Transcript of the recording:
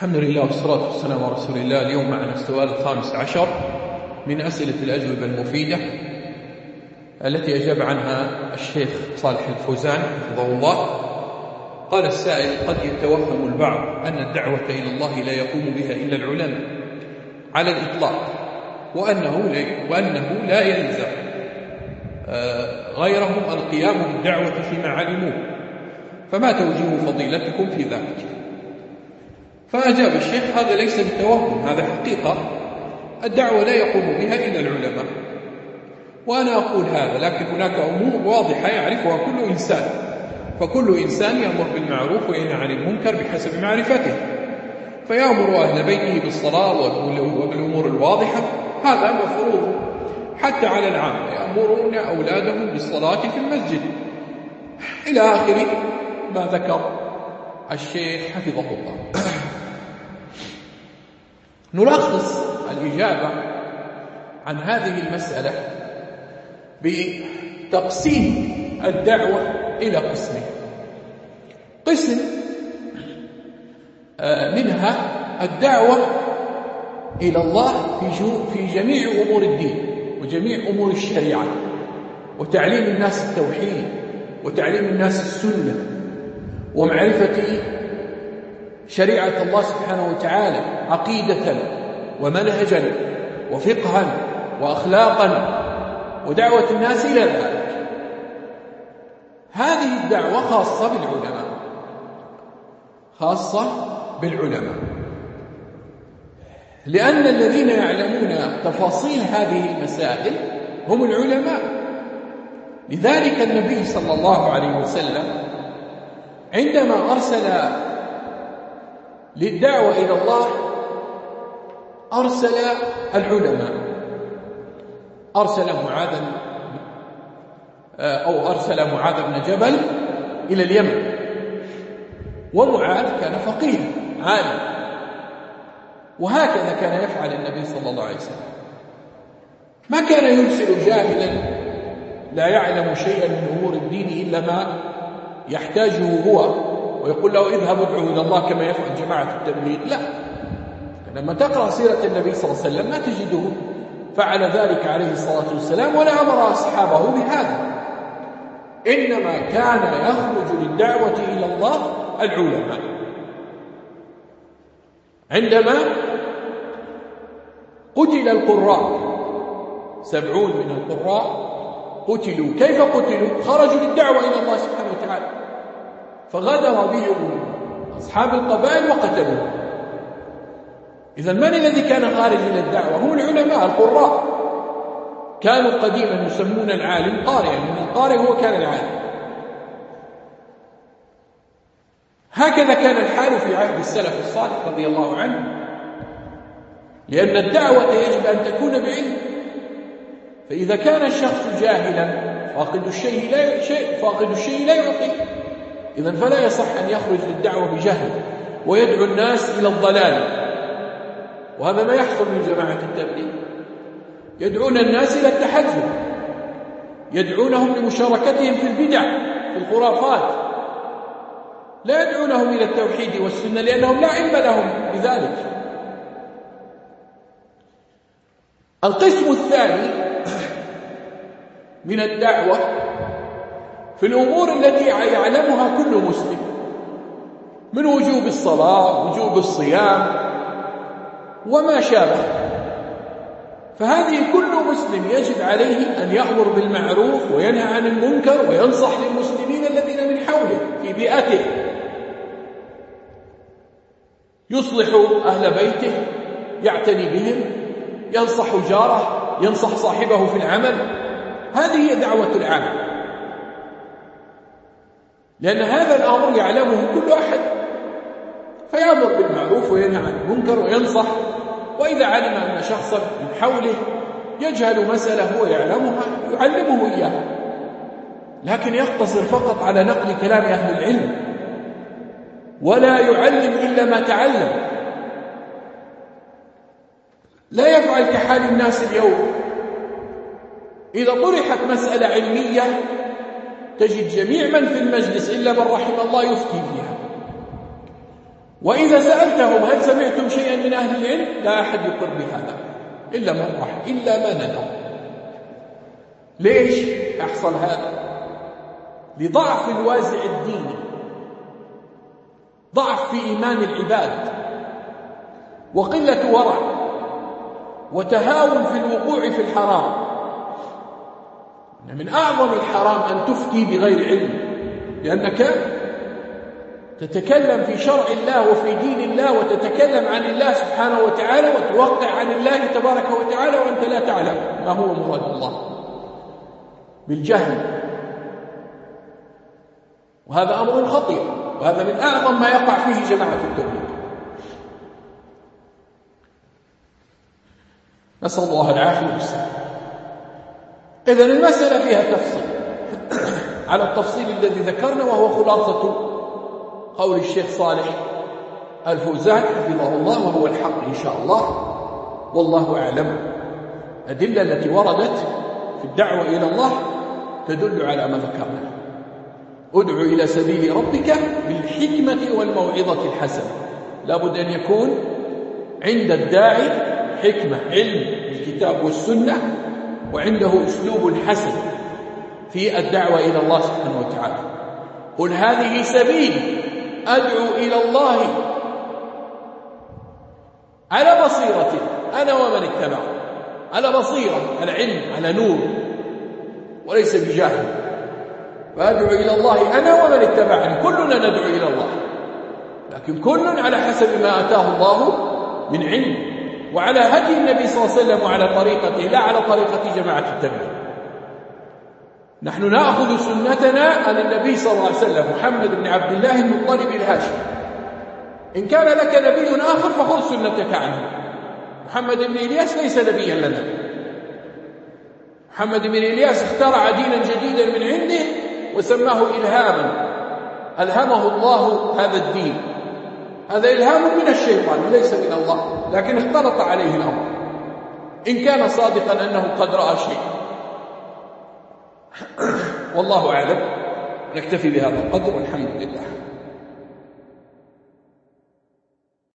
الحمد لله والصلاة والسلام على رسول الله. اليوم معنا السؤال الخامس عشر من أسئلة الأجوبة المفيدة التي أجاب عنها الشيخ صالح الفوزان حفظه الله. قال السائل قد يتوهم البعض أن الدعوة إلى الله لا يقوم بها إلا العلماء على الإطلاق وأنه وأنه لا يلزم آه، غيرهم القيام بالدعوة فيما علموه فما توجيه فضيلتكم في ذلك؟ فأجاب الشيخ هذا ليس بالتوهم هذا حقيقة. الدعوة لا يقوم بها إلا العلماء. وأنا أقول هذا لكن هناك أمور واضحة يعرفها كل إنسان. فكل إنسان يأمر بالمعروف وينهى عن المنكر بحسب معرفته. فيأمر أهل بيته بالصلاة وبالأمور الواضحة. هذا مفروض. حتى على العامة يأمرون أولادهم بالصلاة في المسجد. إلى آخر ما ذكر الشيخ حفظه الله. نلخص الإجابة عن هذه المسألة بتقسيم الدعوة إلى قسمين. قسم آه، منها الدعوة إلى الله في جميع أمور الدين وجميع أمور الشريعة وتعليم الناس التوحيد وتعليم الناس السنة ومعرفة شريعة الله سبحانه وتعالى عقيدة ومنهجا وفقها وأخلاقا ودعوة الناس إلى ذلك. هذه الدعوة خاصة بالعلماء. خاصة بالعلماء. لأن الذين يعلمون تفاصيل هذه المسائل هم العلماء. لذلك النبي صلى الله عليه وسلم عندما أرسل للدعوة إلى الله أرسل العلماء. أرسل معاذا أو أرسل معاذ بن جبل إلى اليمن. ومعاذ كان فقيها عالم. وهكذا كان يفعل النبي صلى الله عليه وسلم. ما كان يرسل جاهلا لا يعلم شيئا من أمور الدين إلا ما يحتاجه هو. ويقول له اذهب ادعو إلى الله كما يفعل جماعة التبليغ لا. لما تقرأ سيرة النبي صلى الله عليه وسلم ما تجده فعل ذلك عليه الصلاة والسلام ولا أمر أصحابه بهذا. إنما كان يخرج للدعوة إلى الله العلماء. عندما قتل القراء سبعون من القراء قتلوا. كيف قتلوا؟ خرجوا للدعوة إلى الله سبحانه وتعالى. فغدر بهم أصحاب القبائل وقتلوهم إذا من الذي كان خارج إلى الدعوة؟ هم العلماء القراء. كانوا قديما يسمون العالم قارئا من القارئ هو كان العالم. هكذا كان الحال في عهد السلف الصالح رضي الله عنه لأن الدعوة يجب أن تكون بعلم. فإذا كان الشخص جاهلا فاقد الشيء لا فاقد الشيء لا يعطي إذا فلا يصح أن يخرج للدعوة بجهل ويدعو الناس إلى الضلال. وهذا ما يحصل من جماعة التبليغ. يدعون الناس إلى التحزب يدعونهم لمشاركتهم في البدع في الخرافات. لا يدعونهم إلى التوحيد والسنة لأنهم لا علم لهم بذلك. القسم الثاني من الدعوة في الأمور التي يعلمها كل مسلم من وجوب الصلاة وجوب الصيام وما شابه. فهذه كل مسلم يجب عليه أن يأمر بالمعروف وينهى عن المنكر وينصح للمسلمين الذين من حوله في بيئته. يصلح أهل بيته يعتني بهم ينصح جاره ينصح صاحبه في العمل. هذه هي دعوة العام لأن هذا الأمر يعلمه كل أحد. فيأمر بالمعروف وينهى عن المنكر وينصح. وإذا علم أن شخصا من حوله يجهل مسألة هو يعلمها يعلمه إياها. لكن يقتصر فقط على نقل كلام أهل العلم. ولا يعلم إلا ما تعلم. لا يفعل كحال الناس اليوم. إذا طرحت مسألة علمية تجد جميع من في المجلس إلا من رحم الله يفتي فيها وإذا سألتهم هل سمعتم شيئا من أهل العلم؟ لا أحد يقر بهذا. إلا من رحم إلا ما ندر ليش يحصل هذا؟ لضعف الوازع الديني. ضعف في إيمان العباد. وقلة ورع. وتهاون في الوقوع في الحرام. من أعظم الحرام أن تفتي بغير علم لأنك تتكلم في شرع الله وفي دين الله وتتكلم عن الله سبحانه وتعالى وتوقع عن الله تبارك وتعالى وأنت لا تعلم ما هو مراد الله بالجهل. وهذا أمر خطير وهذا من أعظم ما يقع فيه جماعة التوحيد. نسأل الله العافية والسلام إذا المسألة فيها تفصيل. على التفصيل الذي ذكرنا وهو خلاصة قول الشيخ صالح الفوزان حفظه الله وهو الحق إن شاء الله. والله أعلم. الأدلة التي وردت في الدعوة إلى الله تدل على ما ذكرنا. ادع إلى سبيل ربك بالحكمة والموعظة الحسنة. لابد أن يكون عند الداعي حكمة علم بالكتاب والسنة وعنده أسلوب حسن في الدعوة إلى الله سبحانه وتعالى. قل هذه سبيل أدعو إلى الله على بصيرة أنا ومن اتبع على بصيرة على علم على نور وليس بجاهل فأدعو إلى الله أنا ومن اتبعني كلنا ندعو إلى الله. لكن كل على حسب ما أتاه الله من علم. وعلى هدي النبي صلى الله عليه وسلم وعلى طريقته لا على طريقة جماعة التبليغ. نحن نأخذ سنتنا عن النبي صلى الله عليه وسلم محمد بن عبد الله المطلب الهاشمي. إن كان لك نبي آخر فخذ سنتك عنه. محمد بن إلياس ليس نبيا لنا. محمد بن إلياس اخترع دينا جديدا من عنده وسماه إلهاما. ألهمه الله هذا الدين. هذا إلهام من الشيطان وليس من الله لكن اختلط عليه الأمر. إن كان صادقا أنه قد رأى شيء. والله أعلم. نكتفي بهذا القدر والحمد لله.